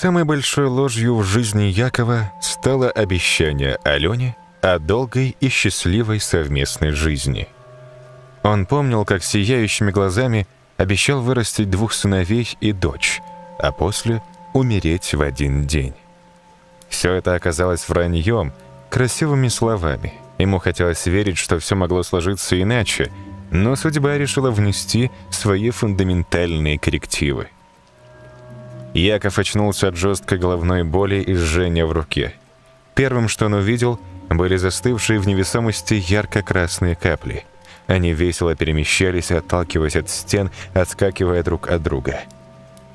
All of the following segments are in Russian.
Самой большой ложью в жизни Якова стало обещание Алене о долгой и счастливой совместной жизни. Он помнил, как сияющими глазами обещал вырастить двух сыновей и дочь, а после умереть в один день. Все это оказалось враньем, красивыми словами. Ему хотелось верить, что все могло сложиться иначе, но судьба решила внести свои фундаментальные коррективы. Яков очнулся от жесткой головной боли и жжения в руке. Первым, что он увидел, были застывшие в невесомости ярко-красные капли. Они весело перемещались, отталкиваясь от стен, отскакивая друг от друга.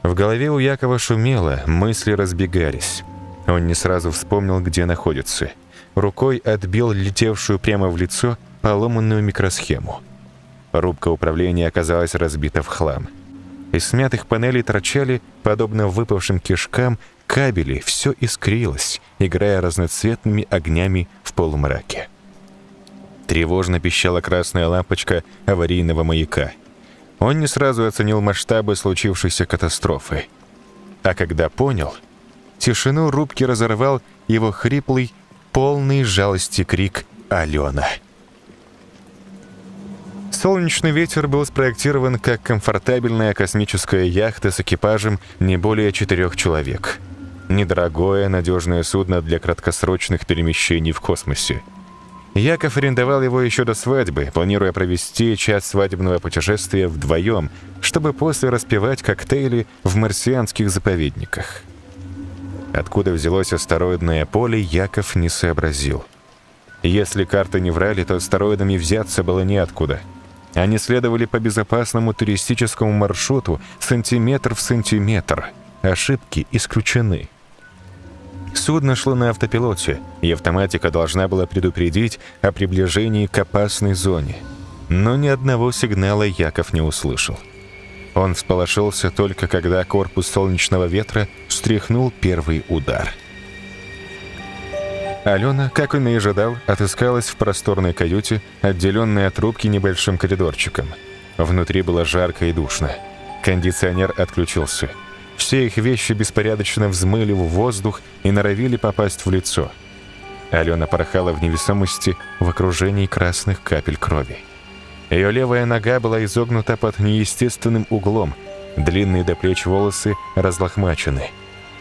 В голове у Якова шумело, мысли разбегались. Он не сразу вспомнил, где находится. Рукой отбил летевшую прямо в лицо поломанную микросхему. Рубка управления оказалась разбита в хлам. Из смятых панелей торчали, подобно выпавшим кишкам, кабели, все искрилось, играя разноцветными огнями в полумраке. Тревожно пищала красная лампочка аварийного маяка. Он не сразу оценил масштабы случившейся катастрофы. А когда понял, тишину рубки разорвал его хриплый, полный жалости крик «Алена!». Солнечный ветер был спроектирован как комфортабельная космическая яхта с экипажем не более четырех человек. Недорогое, надежное судно для краткосрочных перемещений в космосе. Яков арендовал его еще до свадьбы, планируя провести час свадебного путешествия вдвоем, чтобы после распивать коктейли в марсианских заповедниках. Откуда взялось астероидное поле, Яков не сообразил. Если карты не врали, то астероидами взяться было неоткуда – они следовали по безопасному туристическому маршруту сантиметр в сантиметр. Ошибки исключены. Судно шло на автопилоте, и автоматика должна была предупредить о приближении к опасной зоне. Но ни одного сигнала Яков не услышал. Он всполошился только когда корпус солнечного ветра встряхнул первый удар – Алена, как он и ожидал, отыскалась в просторной каюте, отделенной от рубки небольшим коридорчиком. Внутри было жарко и душно. Кондиционер отключился. Все их вещи беспорядочно взмыли в воздух и норовили попасть в лицо. Алена порхала в невесомости в окружении красных капель крови. Ее левая нога была изогнута под неестественным углом, длинные до плеч волосы разлохмачены.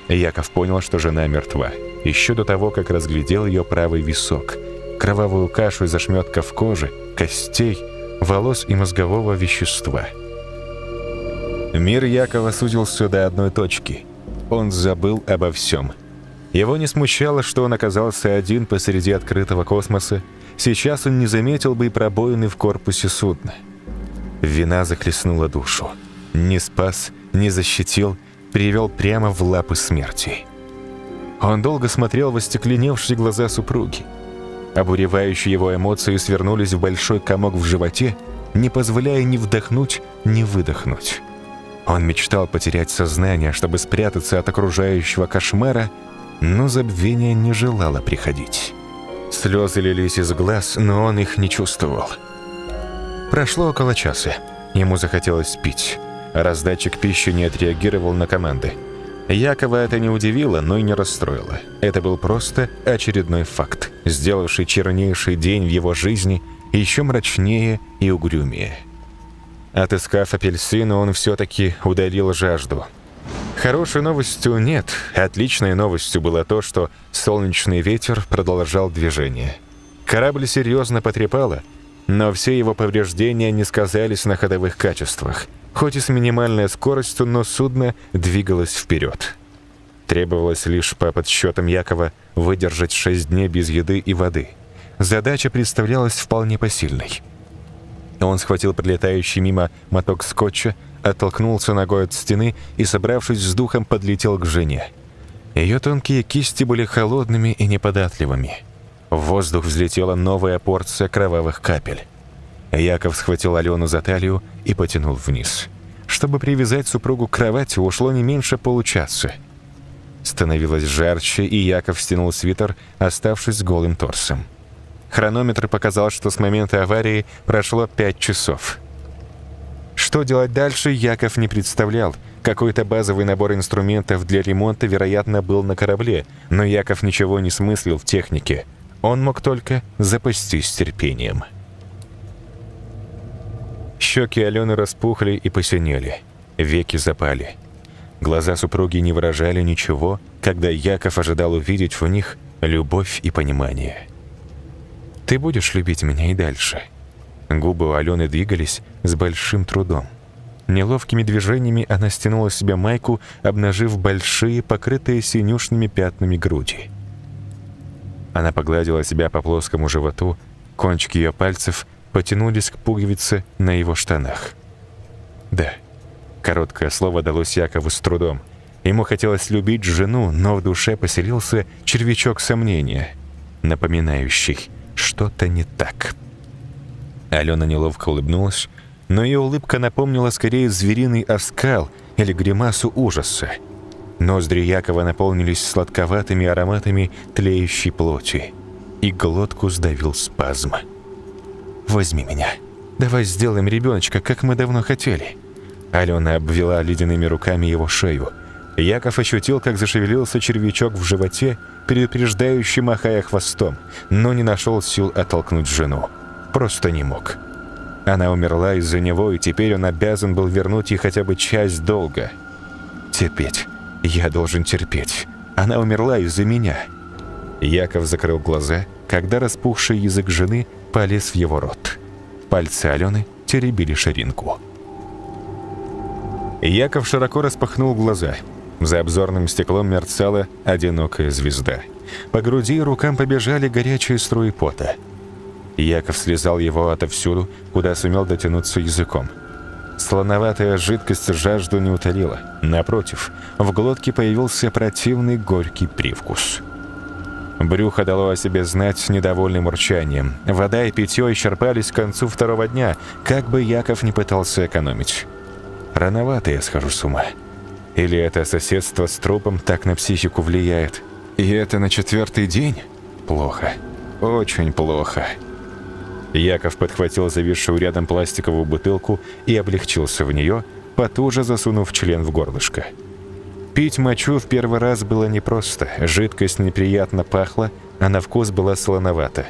Яков понял, что жена мертва еще до того, как разглядел ее правый висок, кровавую кашу из ошметков кожи, костей, волос и мозгового вещества. Мир Якова сузился до одной точки. Он забыл обо всем. Его не смущало, что он оказался один посреди открытого космоса. Сейчас он не заметил бы и пробоины в корпусе судна. Вина захлестнула душу. Не спас, не защитил, привел прямо в лапы смерти. Он долго смотрел в остекленевшие глаза супруги. Обуревающие его эмоции свернулись в большой комок в животе, не позволяя ни вдохнуть, ни выдохнуть. Он мечтал потерять сознание, чтобы спрятаться от окружающего кошмара, но забвение не желало приходить. Слезы лились из глаз, но он их не чувствовал. Прошло около часа. Ему захотелось пить. Раздатчик пищи не отреагировал на команды. Якова это не удивило, но и не расстроило. Это был просто очередной факт, сделавший чернейший день в его жизни еще мрачнее и угрюмее. Отыскав апельсины, он все-таки удалил жажду. Хорошей новостью нет. Отличной новостью было то, что солнечный ветер продолжал движение. Корабль серьезно потрепало, но все его повреждения не сказались на ходовых качествах – Хоть и с минимальной скоростью, но судно двигалось вперед. Требовалось лишь по подсчетам Якова выдержать шесть дней без еды и воды. Задача представлялась вполне посильной. Он схватил прилетающий мимо моток скотча, оттолкнулся ногой от стены и, собравшись с духом, подлетел к жене. Ее тонкие кисти были холодными и неподатливыми. В воздух взлетела новая порция кровавых капель. Яков схватил Алену за талию и потянул вниз. Чтобы привязать супругу к кровати, ушло не меньше получаса. Становилось жарче, и Яков стянул свитер, оставшись голым торсом. Хронометр показал, что с момента аварии прошло пять часов. Что делать дальше, Яков не представлял. Какой-то базовый набор инструментов для ремонта, вероятно, был на корабле, но Яков ничего не смыслил в технике. Он мог только запастись терпением. Щеки Алены распухли и посинели. Веки запали. Глаза супруги не выражали ничего, когда Яков ожидал увидеть в них любовь и понимание. «Ты будешь любить меня и дальше?» Губы у Алены двигались с большим трудом. Неловкими движениями она стянула себе майку, обнажив большие, покрытые синюшными пятнами груди. Она погладила себя по плоскому животу, кончики ее пальцев потянулись к пуговице на его штанах. «Да». Короткое слово далось Якову с трудом. Ему хотелось любить жену, но в душе поселился червячок сомнения, напоминающий, что-то не так. Алена неловко улыбнулась, но ее улыбка напомнила скорее звериный оскал или гримасу ужаса. Ноздри Якова наполнились сладковатыми ароматами тлеющей плоти, и глотку сдавил спазм. «Возьми меня. Давай сделаем ребеночка, как мы давно хотели». Алена обвела ледяными руками его шею. Яков ощутил, как зашевелился червячок в животе, предупреждающий, махая хвостом, но не нашел сил оттолкнуть жену. Просто не мог. Она умерла из-за него, и теперь он обязан был вернуть ей хотя бы часть долга. Терпеть. Я должен терпеть. Она умерла из-за меня. Яков закрыл глаза, когда распухший язык жены полез в его рот. Пальцы Алены теребили ширинку. Яков широко распахнул глаза. За обзорным стеклом мерцала одинокая звезда. По груди и рукам побежали горячие струи пота. Яков слезал его отовсюду, куда сумел дотянуться языком. Слоноватая жидкость жажду не утолила. Напротив, в глотке появился противный горький привкус. Брюхо дало о себе знать с недовольным урчанием. Вода и питье исчерпались к концу второго дня, как бы Яков не пытался экономить. Рановато я схожу с ума. Или это соседство с трупом так на психику влияет? И это на четвертый день? Плохо. Очень плохо. Яков подхватил зависшую рядом пластиковую бутылку и облегчился в нее, потуже засунув член в горлышко. Пить мочу в первый раз было непросто. Жидкость неприятно пахла, а на вкус была солоновата.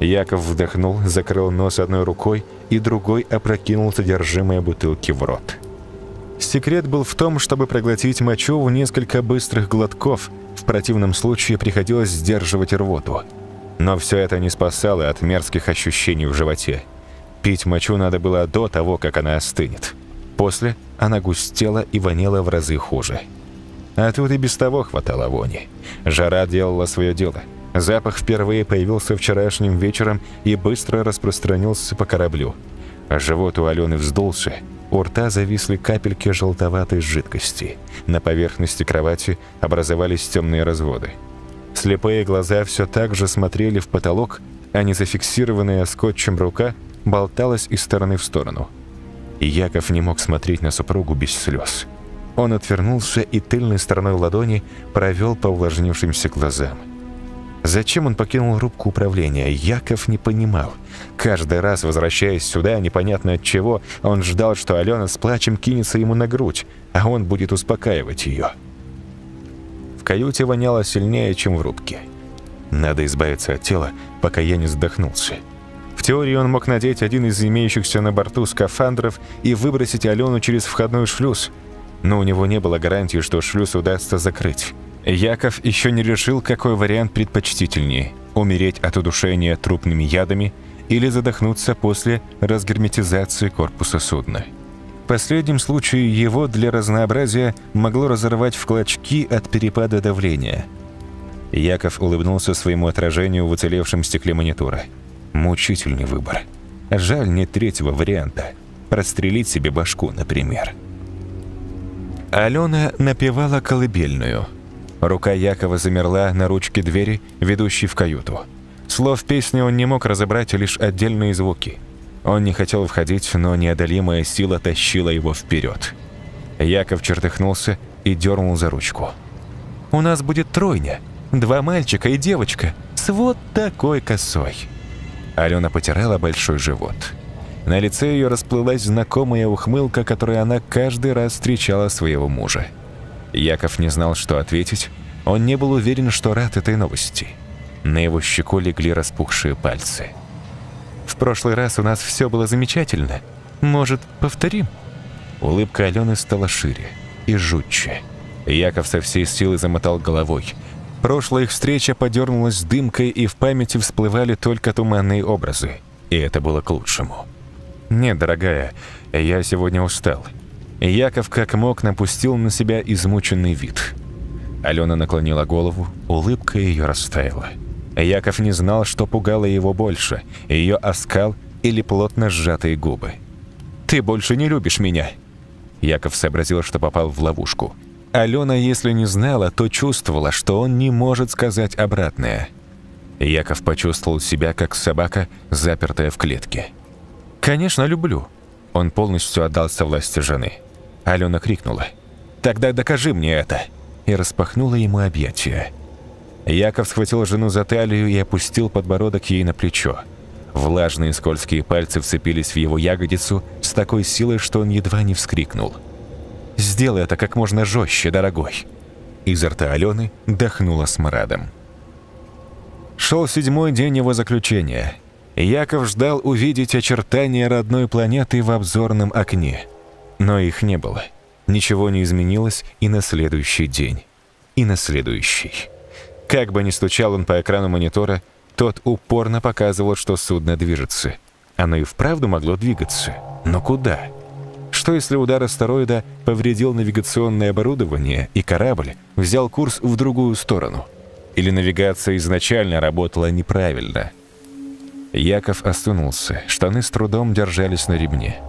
Яков вдохнул, закрыл нос одной рукой и другой опрокинул содержимое бутылки в рот. Секрет был в том, чтобы проглотить мочу в несколько быстрых глотков. В противном случае приходилось сдерживать рвоту. Но все это не спасало от мерзких ощущений в животе. Пить мочу надо было до того, как она остынет. После она густела и воняла в разы хуже. А тут и без того хватало вони. Жара делала свое дело. Запах впервые появился вчерашним вечером и быстро распространился по кораблю. Живот у Алены вздулся. У рта зависли капельки желтоватой жидкости. На поверхности кровати образовались темные разводы. Слепые глаза все так же смотрели в потолок, а незафиксированная скотчем рука болталась из стороны в сторону. И Яков не мог смотреть на супругу без слез. Он отвернулся и тыльной стороной ладони провел по увлажнившимся глазам. Зачем он покинул рубку управления, Яков не понимал. Каждый раз, возвращаясь сюда, непонятно от чего, он ждал, что Алена с плачем кинется ему на грудь, а он будет успокаивать ее. В каюте воняло сильнее, чем в рубке. Надо избавиться от тела, пока я не задохнулся. В теории он мог надеть один из имеющихся на борту скафандров и выбросить Алену через входной шлюз, но у него не было гарантии, что шлюз удастся закрыть. Яков еще не решил, какой вариант предпочтительнее – умереть от удушения трупными ядами или задохнуться после разгерметизации корпуса судна. Последнем случае его для разнообразия могло разорвать в клочки от перепада давления. Яков улыбнулся своему отражению в уцелевшем стекле монитора. Мучительный выбор. Жаль, нет третьего варианта. Прострелить себе башку, например. Алена напевала колыбельную. Рука Якова замерла на ручке двери, ведущей в каюту. Слов песни он не мог разобрать лишь отдельные звуки – он не хотел входить, но неодолимая сила тащила его вперед. Яков чертыхнулся и дернул за ручку. «У нас будет тройня. Два мальчика и девочка с вот такой косой». Алена потирала большой живот. На лице ее расплылась знакомая ухмылка, которой она каждый раз встречала своего мужа. Яков не знал, что ответить. Он не был уверен, что рад этой новости. На его щеку легли распухшие пальцы. «В прошлый раз у нас все было замечательно. Может, повторим?» Улыбка Алены стала шире и жутче. Яков со всей силы замотал головой. Прошлая их встреча подернулась дымкой, и в памяти всплывали только туманные образы. И это было к лучшему. «Нет, дорогая, я сегодня устал». Яков как мог напустил на себя измученный вид. Алена наклонила голову, улыбка ее растаяла. Яков не знал, что пугало его больше, ее оскал или плотно сжатые губы. «Ты больше не любишь меня!» Яков сообразил, что попал в ловушку. Алена, если не знала, то чувствовала, что он не может сказать обратное. Яков почувствовал себя как собака, запертая в клетке. «Конечно, люблю». Он полностью отдался власти жены. Алена крикнула. «Тогда докажи мне это!» И распахнула ему объятия. Яков схватил жену за талию и опустил подбородок ей на плечо. Влажные скользкие пальцы вцепились в его ягодицу с такой силой, что он едва не вскрикнул. «Сделай это как можно жестче, дорогой!» Изо рта Алены дохнуло смрадом. Шел седьмой день его заключения. Яков ждал увидеть очертания родной планеты в обзорном окне. Но их не было. Ничего не изменилось и на следующий день. И на следующий. Как бы ни стучал он по экрану монитора, тот упорно показывал, что судно движется. Оно и вправду могло двигаться. Но куда? Что если удар астероида повредил навигационное оборудование, и корабль взял курс в другую сторону? Или навигация изначально работала неправильно? Яков осунулся, штаны с трудом держались на ремне.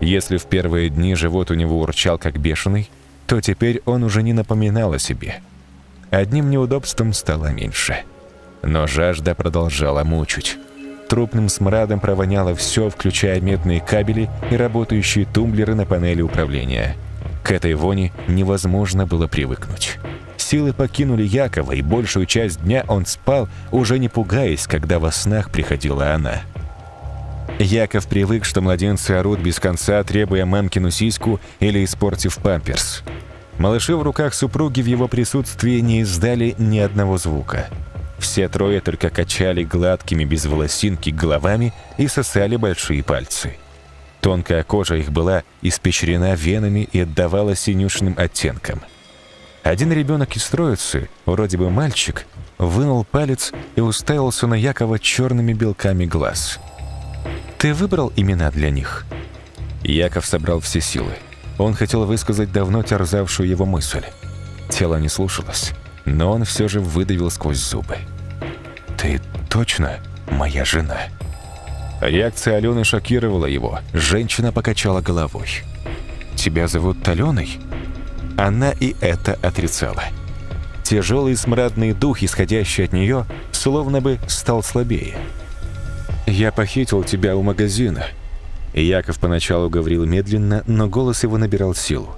Если в первые дни живот у него урчал как бешеный, то теперь он уже не напоминал о себе. Одним неудобством стало меньше. Но жажда продолжала мучить. Трупным смрадом провоняло все, включая медные кабели и работающие тумблеры на панели управления. К этой вони невозможно было привыкнуть. Силы покинули Якова, и большую часть дня он спал, уже не пугаясь, когда во снах приходила она. Яков привык, что младенцы орут без конца, требуя мамкину сиську или испортив памперс. Малыши в руках супруги в его присутствии не издали ни одного звука. Все трое только качали гладкими без волосинки головами и сосали большие пальцы. Тонкая кожа их была испещрена венами и отдавала синюшным оттенком. Один ребенок из троицы, вроде бы мальчик, вынул палец и уставился на Якова черными белками глаз. «Ты выбрал имена для них?» Яков собрал все силы. Он хотел высказать давно терзавшую его мысль. Тело не слушалось, но он все же выдавил сквозь зубы. «Ты точно моя жена?» Реакция Алены шокировала его. Женщина покачала головой. «Тебя зовут Аленой?» Она и это отрицала. Тяжелый смрадный дух, исходящий от нее, словно бы стал слабее. «Я похитил тебя у магазина». Яков поначалу говорил медленно, но голос его набирал силу.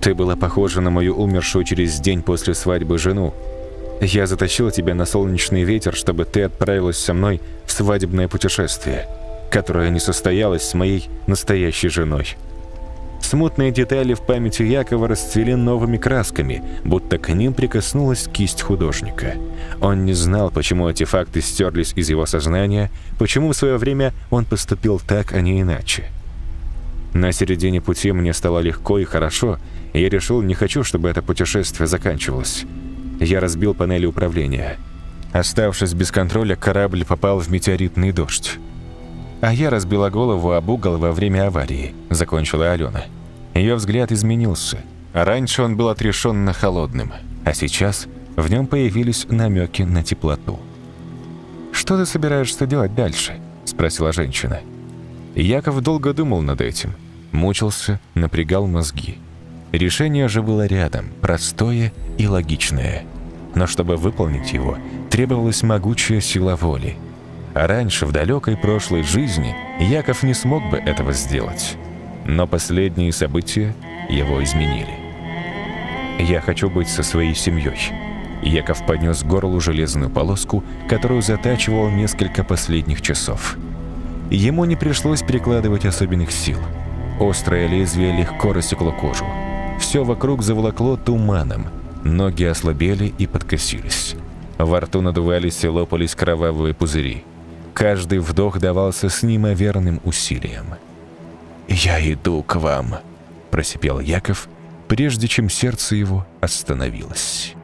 «Ты была похожа на мою умершую через день после свадьбы жену, я затащил тебя на солнечный ветер, чтобы ты отправилась со мной в свадебное путешествие, которое не состоялось с моей настоящей женой. Смутные детали в памяти Якова расцвели новыми красками, будто к ним прикоснулась кисть художника. Он не знал, почему эти факты стерлись из его сознания, почему в свое время он поступил так, а не иначе. На середине пути мне стало легко и хорошо, и я решил, не хочу, чтобы это путешествие заканчивалось. Я разбил панели управления. Оставшись без контроля, корабль попал в метеоритный дождь. А я разбила голову об угол во время аварии, закончила Алена. Ее взгляд изменился. Раньше он был отрешенно холодным, а сейчас в нем появились намеки на теплоту. «Что ты собираешься делать дальше?» – спросила женщина. Яков долго думал над этим, мучился, напрягал мозги. Решение же было рядом, простое и логичное. Но чтобы выполнить его, требовалась могучая сила воли. А раньше, в далекой прошлой жизни, Яков не смог бы этого сделать. Но последние события его изменили. «Я хочу быть со своей семьей». Яков поднес к горлу железную полоску, которую затачивал несколько последних часов. Ему не пришлось перекладывать особенных сил. Острое лезвие легко рассекло кожу. Все вокруг заволокло туманом. Ноги ослабели и подкосились. Во рту надувались и лопались кровавые пузыри. Каждый вдох давался с неимоверным усилием. «Я иду к вам», – просипел Яков, прежде чем сердце его остановилось.